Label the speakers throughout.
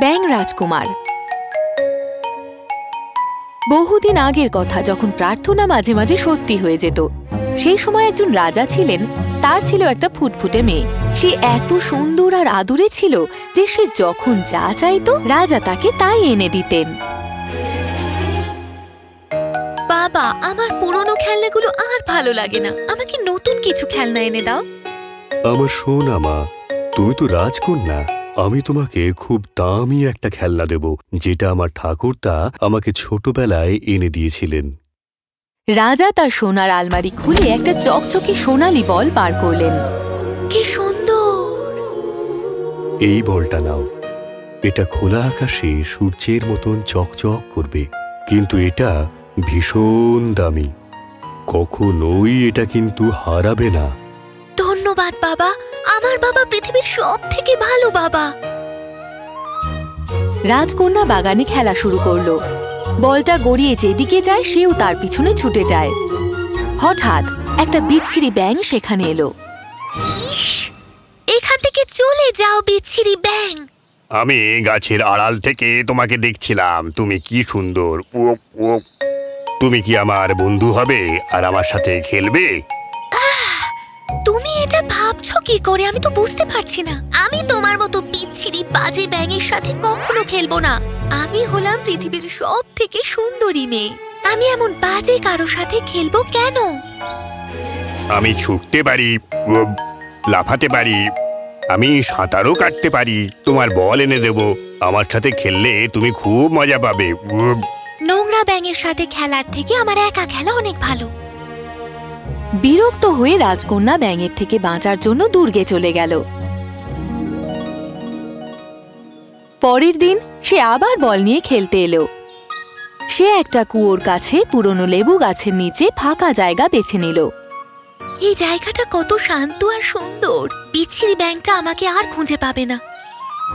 Speaker 1: ব্যাং রাজকুমার। বহুদিন আগের কথা যখন প্রার্থনা মাঝে মাঝে সত্যি হয়ে যেত সেই সময় একজন রাজা ছিলেন তার ছিল একটা ফুটফুটে মেয়ে। সে এত সুন্দর আর আদুরে ছিল যে সে যখন যা চাইতো রাজা তাকে তাই এনে দিতেন। বাবা আমার পুরনো খেলনাগুলো আর ভালো লাগে না। আমাকে নতুন কিছু খেলনা এনে দাও।
Speaker 2: আমার সোনা মা তুমি তো রাজকন্যা। আমি তোমাকে খুব দামি একটা খেলনা দেব যেটা আমার ঠাকুরদা আমাকে ছোটবেলায় এনে দিয়েছিলেন।
Speaker 1: রাজা তার সোনার আলমারি খুলে একটা চকচকে সোনালি বল বার করলেন। কি সুন্দর!
Speaker 2: এই বলটা নাও। এটা খোলা আকাশে সূর্যের মতন চকচক করবে কিন্তু এটা ভীষণ দামি। কখনোই এটা কিন্তু হারাবে না।
Speaker 1: ধন্যবাদ বাবা। আমার বাবা পৃথিবীর সব থেকে ভালো বাবা। রাজকন্যা বাগানে খেলা শুরু করল। বলটা গড়িয়ে যেদিকে যায় সেও তার পিছনে ছুটে যায়। হঠাৎ একটা বিচ্ছিরি ব্যাং সেখানে এলো। এখান থেকে চলে যাও বিচ্ছিরি ব্যাং
Speaker 2: আমি গাছের আড়াল থেকে তোমাকে দেখছিলাম। তুমি কি সুন্দর। তুমি কি আমার বন্ধু হবে আর আমার সাথে খেলবে?
Speaker 1: ভাবছ কি করে আমি তো বুঝতে পারছি না। আমি তোমার মতো বিচ্ছিরি বাজে ব্যাঙের সাথে কখনো খেলব না। আমি হলাম পৃথিবীর সব থেকে সুন্দরী মেয়ে। আমি এমন বাজে কারও সাথে খেলব কেন?
Speaker 2: আমি ছুটতে পারি লাফাতে পারি আমি সাঁতারও কাটতে পারি তোমার বল এনে দেব। আমার সাথে খেললে তুমি খুব মজা পাবে।
Speaker 1: নোংরা ব্যাঙের সাথে খেলার থেকে আমার একা খেলা অনেক ভালো। বিরক্ত হয়ে রাজকন্যা ব্যাঙের থেকে বাঁচার জন্য দুর্গে চলে গেল। পরের দিন সে আবার বল নিয়ে খেলতে এলো। সে একটা কুয়োর কাছে পুরনো লেবু গাছের নিচে ফাঁকা জায়গা বেছে নিল। এই জায়গাটা কত শান্ত আর সুন্দর। বিচ্ছিরি ব্যাংকটা আমাকে আর খুঁজে পাবে না।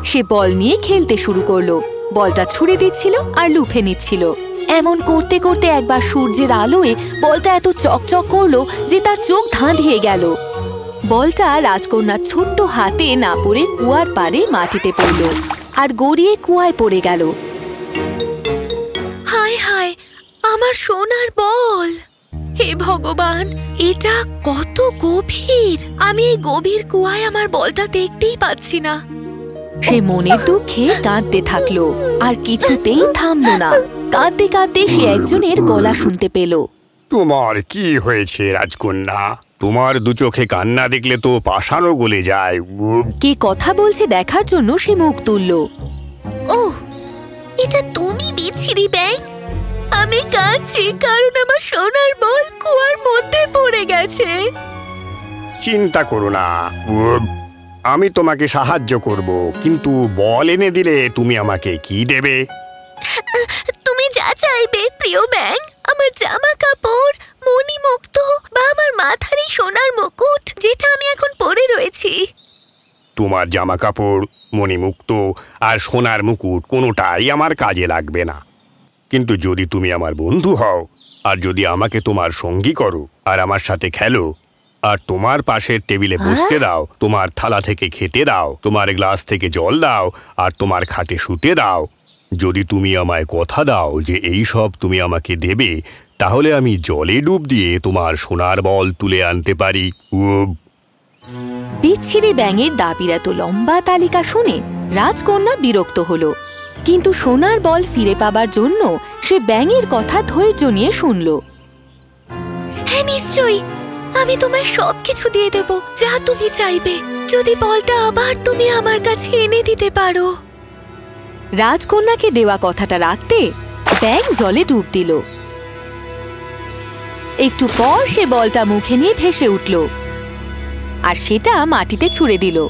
Speaker 1: সে বল নিয়ে খেলতে শুরু করল। বলটা ছুড়ে দিচ্ছিল আর লুফে নিচ্ছিল। এমন করতে করতে একবার সূর্যের আলোয় বলটা এত চকচক করল যে তার চোখ ধাঁধিয়ে গেল। বলটা রাজকন্যার ছোট্ট হাতে না পড়ে কুয়ার পাড়ে মাটিতে পড়ল আর গড়িয়ে কুয়ায় পড়ে গেল। হায় হায়, আমার সোনার বল! হে ভগবান, এটা কত গভীর! আমি এই গভীর কুয়ায় আমার বলটা দেখতেই পাচ্ছি না। সে মনের দুঃখে কাঁদতে থাকল আর কিছুতেই থামলো না। কাঁদতে কাঁদতে সে একজনের গলা শুনতে পেল।
Speaker 2: তোমার কি হয়েছে রাজকন্যা? তোমার দু চোখে কান্না দেখলে তো পাষাণও গলে যায়।
Speaker 1: কে কথা বলছে দেখার জন্য সে মুখ তুলল। ও এটা তুমি বিচ্ছিরি ব্যাং আমি কাঁদছি কারণ আমার সোনার বল কুয়ার মধ্যে পড়ে গেছে।
Speaker 2: চিন্তা করো না। আমি তোমাকে সাহায্য করব কিন্তু বল এনে দিলে তুমি আমাকে কি দেবে?
Speaker 1: চাইবে প্রিয় ব্যাং আমার জামা কাপড় মণিমুক্ত বা আমার মাথার এই সোনার মুকুট যেটা আমি এখন পরে রয়েছি।
Speaker 2: তোমার জামা কাপড় মণিমুক্ত আর সোনার মুকুট কোনোটাই আমার কাজে লাগবে না। কিন্তু যদি তুমি আমার বন্ধু হও আর যদি আমাকে তোমার সঙ্গী করো আর আমার সাথে খেলো আর তোমার পাশের টেবিলে বসতে দাও তোমার থালা থেকে খেতে দাও তোমার গ্লাস থেকে জল দাও আর তোমার খাটে শুতে দাও যদি তুমি আমায় কথা দাও যে এই সব তুমি আমাকে দেবে তাহলে আমি জলে ডুব দিয়ে তোমার সোনার বল তুলে আনতে পারি।
Speaker 1: বিচ্ছিরি ব্যাঙের দাবির এত লম্বা তালিকা শুনে রাজকন্যা বিরক্ত হল। কিন্তু সোনার বল ফিরে পাবার জন্য সে ব্যাঙের কথা ধৈর্য নিয়ে শুনল। হ্যাঁ নিশ্চয়ই। আমি তোমায় সবকিছু দিয়ে দেব যা তুমি চাইবে। যদি বলটা আবার তুমি আমার কাছে এনে দিতে পারো। রাজকন্যাকে দেওয়া কথাটা রাখতে ব্যাঙ জলে ডুব দিল। একটু পর সে বলটা মুখে নিয়ে ভেসে উঠল আর সেটা মাটিতে ছুঁড়ে দিল।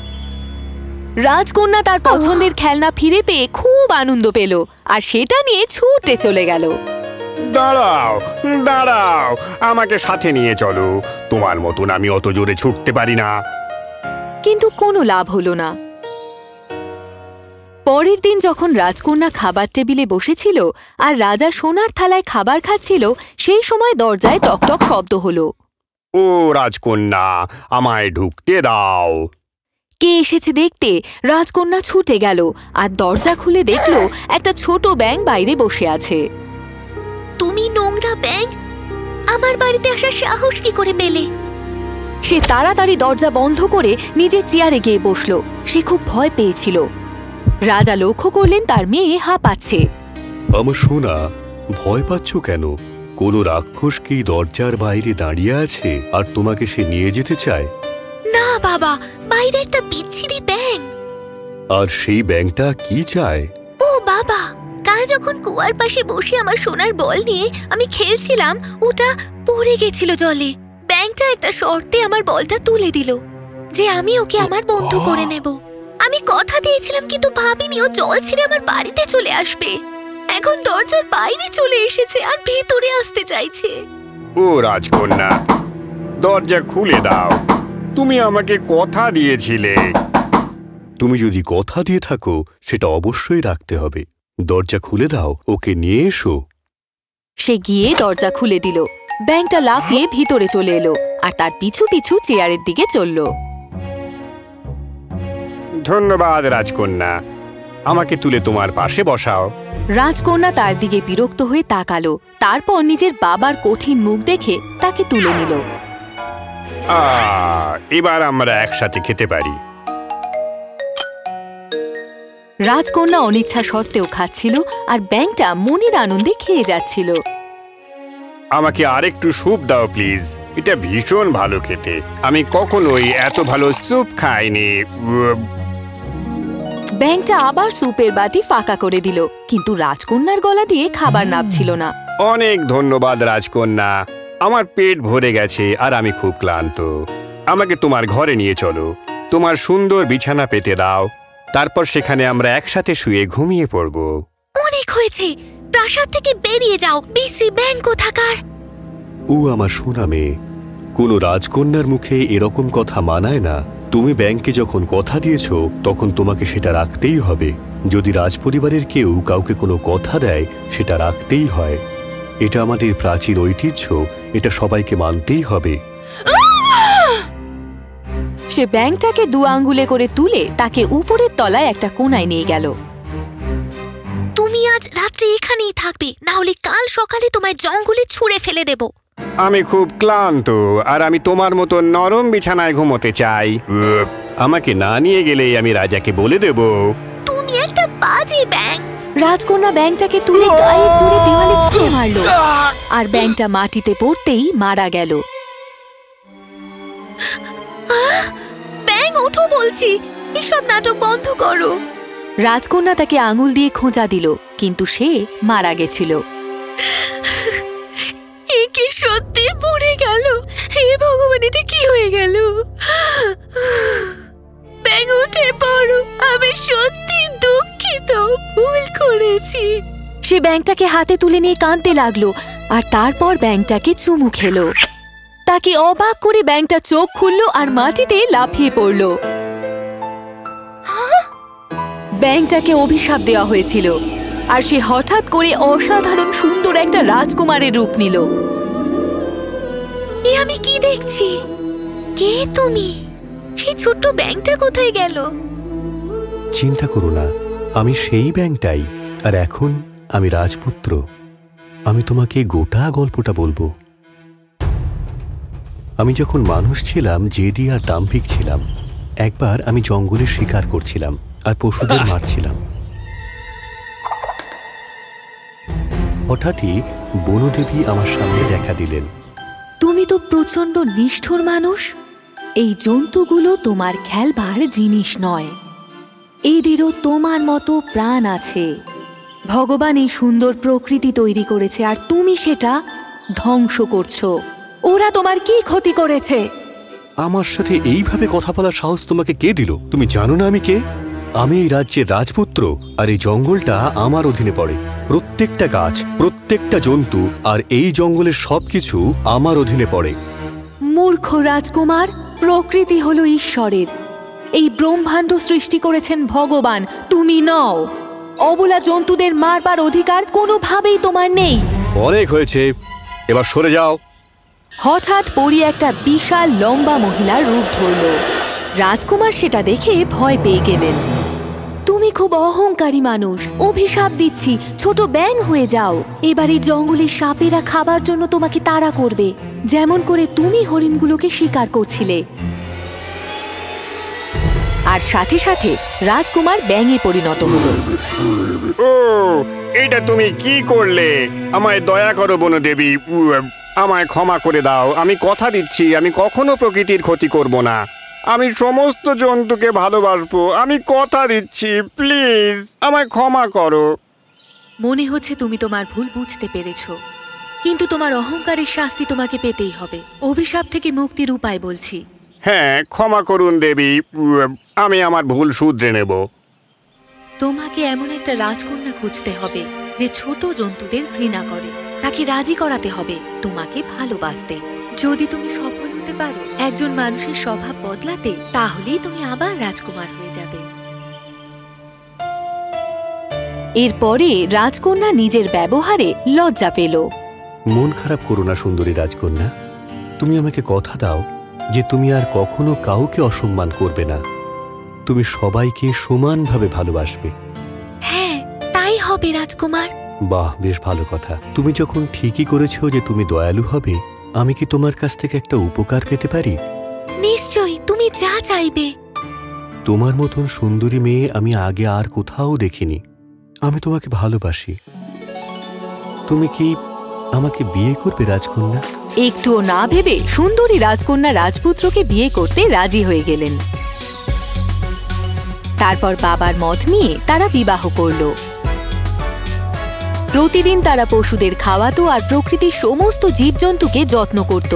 Speaker 1: রাজকন্যা তার পছন্দের খেলনা ফিরে পেয়ে খুব আনন্দ পেল আর সেটা নিয়ে ছুটে চলে গেল।
Speaker 2: দাঁড়াও দাঁড়াও আমাকে সাথে নিয়ে চলো। তোমার মতন আমি অত জোরে ছুটতে পারি না।
Speaker 1: কিন্তু কোনো লাভ হলো না। পরের দিন যখন রাজকন্যা খাবার টেবিলে বসেছিল আর রাজা সোনার থালায় খাবার খাচ্ছিল সেই সময় দরজায় টকটক শব্দ হলো।
Speaker 2: ও রাজকন্যা আমায় ঢুকতে দাও।
Speaker 1: কে এসেছে দেখতে? রাজকন্যা ছুটে গেল আর দরজা খুলে দেখল একটা ছোট ব্যাঙ বাইরে বসে আছে।
Speaker 3: তুমি নোংরা ব্যাং আমার বাড়িতে আসার সাহস কি করে পেলে?
Speaker 1: সে তাড়াতাড়ি দরজা বন্ধ করে নিজের চেয়ারে গিয়ে বসল। সে খুব ভয় পেয়েছিল। রাজা লক্ষ্য করলেন তার মেয়ে হাঁপাচ্ছে
Speaker 2: আমার সোনা ভয় পাচ্ছ কেন? কোনো রাক্ষস কি দরজার বাইরে দাঁড়িয়ে আছে আর তোমাকে সে নিয়ে যেতে চায়?
Speaker 3: না বাবা বাইরে একটা বিচ্ছিরি ব্যাং
Speaker 2: আর সেই ব্যাংকটা কি চায়?
Speaker 3: ও বাবা কাল যখন কুয়ার পাশে বসে আমার সোনার বল নিয়ে আমি খেলছিলাম ওটা পড়ে গেছিল জলে। ব্যাংকটা একটা শর্তে আমার বলটা তুলে দিল যে আমি ওকে আমার বন্ধু করে নেব। আমি কথা দিয়েছিলাম কিন্তু ভাবিনি ও জল ছেড়ে আমার বাড়িতে চলে আসবে। এখন দরজার বাইরে চলে এসেছে আর ভেতরে আসতে চাইছে।
Speaker 2: ও রাজকন্যা দরজা খুলে দাও। তুমি আমাকে কথা দিয়েছিলে। তুমি যদি কথা দিয়ে থাকো সেটা অবশ্যই রাখতে হবে। দরজা খুলে দাও ওকে নিয়ে এসো।
Speaker 1: সে গিয়ে দরজা খুলে দিল। ব্যাংকটা লাফিয়ে ভিতরে চলে এলো আর তার পিছু পিছু চেয়ারের দিকে চলল।
Speaker 2: ধন্যবাদ রাজকন্যা। আমাকে তুলে তোমার পাশে বসাও।
Speaker 1: রাজকন্যা তার দিকে বিরক্ত হয়ে তাকালো। তারপর নিজের বাবার কঠিন মুখ দেখে তাকে তুলে নিল।
Speaker 2: এবার আমরা একসাথে খেতে পারি।
Speaker 1: রাজকন্যা অনিচ্ছা সত্ত্বেও খাচ্ছিল আর ব্যাংকটা মনির আনন্দে খেয়ে যাচ্ছিল।
Speaker 2: আমাকে আরেকটু স্যুপ দাও প্লিজ। এটা ভীষণ ভালো খেতে। আমি কখনোই এত ভালো স্যুপ খাইনি।
Speaker 1: ব্যাংকটা আবার স্যুপের বাটি ফাঁকা করে দিল কিন্তু রাজকন্যার গলা দিয়ে খাবার নাপছিল না।
Speaker 2: অনেক ধন্যবাদ রাজকন্যা। আমার পেট ভরে গেছে আর আমি খুব ক্লান্ত। আমাকে তোমার ঘরে নিয়ে চলো। তোমার সুন্দর বিছানা পেতে দাও। তারপর সেখানে আমরা একসাথে শুয়ে ঘুমিয়ে পড়ব।
Speaker 3: অনেক হয়েছে। প্রাসাদ থেকে বেরিয়ে যাও। বিশ্রী ব্যাং কোথাকার?
Speaker 2: ও আমার সোনা মেয়ে কোনো রাজকন্যার মুখে এরকম কথা মানায় না। তুমি ব্যাংকে যখন কথা দিয়েছ তখন তোমাকে সেটা রাখতেই হবে। যদি রাজপরিবারের কেউ কাউকে কোনো কথা দেয় সেটা রাখতেই হয়। এটা আমাদের প্রাচীন ঐতিহ্য এটা সবাইকে মানতেই হবে।
Speaker 1: সে ব্যাংকটাকে দু আঙ্গুলে করে তুলে তাকে উপরের তলায় একটা কোনায় নিয়ে গেল।
Speaker 3: তুমি আজ রাত্রে এখানেই থাকবে না হলে কাল সকালে তোমায় জঙ্গলে ছুঁড়ে ফেলে দেব।
Speaker 2: আমি খুব ক্লান্ত আর আমি তোমার মতো নরম বিছানায় ঘুমোতে চাই। আমাকে না নিয়ে গেলেই আমি রাজাকে বলে দেব।
Speaker 3: তুমি একটা বাজে ব্যাং।
Speaker 1: রাজকন্যা ব্যাংকটাকে তুলে গায়ে জোরে দেওয়ালে ছুঁড়ে মারল। আর ব্যাংকটা মাটিতে পড়তেই মারা গেল।
Speaker 3: ব্যাং ওঠো বলছি। এসব নাটক বন্ধ করো।
Speaker 1: রাজকন্যা তাকে আঙুল দিয়ে খোঁজা দিল কিন্তু সে মারা গেছিল।
Speaker 3: সত্যি পড়ে গেল। হে ভগবান এটা কি হয়ে গেল? উঠে পড়ো। আমি সত্যি দুঃখিত। ভুল করেছি।
Speaker 1: সে ব্যাংকটাকে হাতে তুলে নিয়ে কাঁদতে লাগল আর তারপর ব্যাংকটাকে চুমু খেলো। তাকে অবাক করে ব্যাংকটা চোখ খুলল আর মাটিতে লাফিয়ে পড়ল। ব্যাংকটাকে অভিশাপ দেওয়া হয়েছিল আর সে হঠাৎ করে অসাধারণ সুন্দর একটা রাজকুমারের রূপ নিল।
Speaker 3: আমি কি দেখছি? কে তুমি? সেই ছোট্ট ব্যাংকটা কোথায় গেল?
Speaker 2: চিন্তা করো না, আমি সেই ব্যাংকটাই। আর এখন আমি রাজপুত্র। আমি তোমাকে গোটা গল্পটা বলব। আমি যখন মানুষ ছিলাম, জেদি আর দাম্ভিক ছিলাম। একবার আমি জঙ্গলে শিকার করছিলাম আর পশুদের মারছিলাম। হঠাৎই বনদেবী আমার সামনে দেখা দিলেন।
Speaker 1: তুমি তো প্রচণ্ড নিষ্ঠুর মানুষ। এই জন্তুগুলো তোমার খেলবার জিনিস নয়। এদেরও তোমার মতো প্রাণ আছে। ভগবান এই সুন্দর প্রকৃতি তৈরি করেছে আর তুমি সেটা ধ্বংস করছ। ওরা তোমার কি ক্ষতি করেছে?
Speaker 2: আমার সাথে এইভাবে কথা বলার সাহস তোমাকে কে দিল? তুমি জানো না আমি কে? আমি এই রাজ্যের রাজপুত্র আর এই জঙ্গলটা আমার অধীনে পড়ে। প্রত্যেকটা গাছ প্রত্যেকটা জন্তু আর এই জঙ্গলের সবকিছু আমার অধীনে পড়ে।
Speaker 1: মূর্খ রাজকুমার প্রকৃতি হল ঈশ্বরের। এই ব্রহ্মাণ্ড সৃষ্টি করেছেন ভগবান তুমি নও। অবলা জন্তুদের মারবার অধিকার কোনোভাবেই তোমার নেই।
Speaker 2: অনেক হয়েছে এবার সরে যাও।
Speaker 1: হঠাৎ পরি একটা বিশাল লম্বা মহিলার রূপ ধরল। রাজকুমার সেটা দেখে ভয় পেয়ে গেলেন। তুমি খুব অহংকারী মানুষ। অভিশাপ দিচ্ছি। ছোট ব্যাং হয়ে যাও। এবার এই জঙ্গলের সাপেরা খাবার জন্য তোমাকে তাড়া করবে। যেমন করে তুমি হরিণগুলোকে শিকার করছিলে। আর সাথে সাথে রাজকুমার ব্যাঙে পরিণত হলো।
Speaker 2: ও, এটা তুমি কি করলে? আমায় দয়া করো, বনদেবী। আমায় ক্ষমা করে দাও। আমি কথা দিচ্ছি। আমি কখনো প্রকৃতির ক্ষতি করব না। আমি সমস্ত জন্তুকে ভালোবাসবো। আমি কথা দিচ্ছি প্লিজ আমায় ক্ষমা করো।
Speaker 1: মনে হচ্ছে তুমি তোমার ভুল বুঝতে পেরেছ। কিন্তু তোমার অহংকারের শাস্তি তোমাকে পেতেই হবে। অভিশাপ থেকে মুক্তির উপায় বলছি।
Speaker 2: হ্যাঁ ক্ষমা করুন দেবী। আমি আমার ভুল শুধরে নেব।
Speaker 1: তোমাকে এমন একটা রাজকন্যা খুঁজতে হবে যে ছোট জন্তুদের ঘৃণা করে। তাকে রাজি করাতে হবে তোমাকে ভালোবাসতে। যদি তুমি সফল পারো। একজন মানুষের স্বভাব বদলাতে তাহলেই তুমি আবার রাজকুমার হয়ে যাবে। এরপরে রাজকন্যা নিজের ব্যবহারে লজ্জা পেল।
Speaker 4: মন খারাপ করো না সুন্দরী রাজকন্যা। তুমি আমাকে কথা দাও যে তুমি আর কখনো কাউকে অসম্মান করবে না। তুমি সবাইকে সমানভাবে ভালোবাসবে।
Speaker 3: হ্যাঁ তাই হবে রাজকুমার।
Speaker 4: বাহ বেশ ভালো কথা। তুমি যখন ঠিকই করেছ যে তুমি দয়ালু হবে আমি কি তোমার কাছ থেকে একটা উপকার পেতে পারি?
Speaker 3: নিশ্চয়ই তুমি যা চাইবে।
Speaker 4: তোমার মতন সুন্দরী মেয়ে আমি আগে আর কোথাও দেখিনি। আমি তোমাকে ভালোবাসি। তুমি কি আমাকে বিয়ে করবে রাজকন্যা?
Speaker 1: একটুও না ভেবে সুন্দরী রাজকন্যা রাজপুত্রকে বিয়ে করতে রাজি হয়ে গেলেন। তারপর বাবার মত নিয়ে তারা বিবাহ করল। প্রতিদিন তারা পশুদের খাওয়াতো আর প্রকৃতির সমস্ত জীবজন্তুকে যত্ন করত।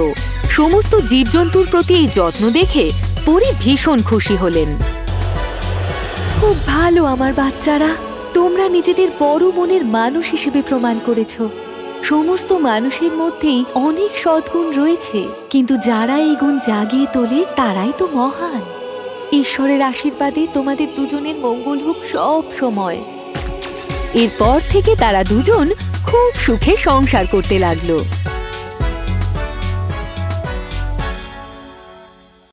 Speaker 1: সমস্ত জীবজন্তুর প্রতি এই যত্ন দেখে পরি ভীষণ খুশি হলেন। খুব ভালো আমার বাচ্চারা, তোমরা নিজেদের বড় মনের মানুষ হিসেবে প্রমাণ করেছ। সমস্ত মানুষের মধ্যেই অনেক সদ্গুণ রয়েছে, কিন্তু যারা এই গুণ জাগিয়ে তোলে তারাই তো মহান। ঈশ্বরের আশীর্বাদে তোমাদের দুজনের মঙ্গল হোক সব সময়। এরপর থেকে তারা দুজন খুব সুখে সংসার করতে লাগল।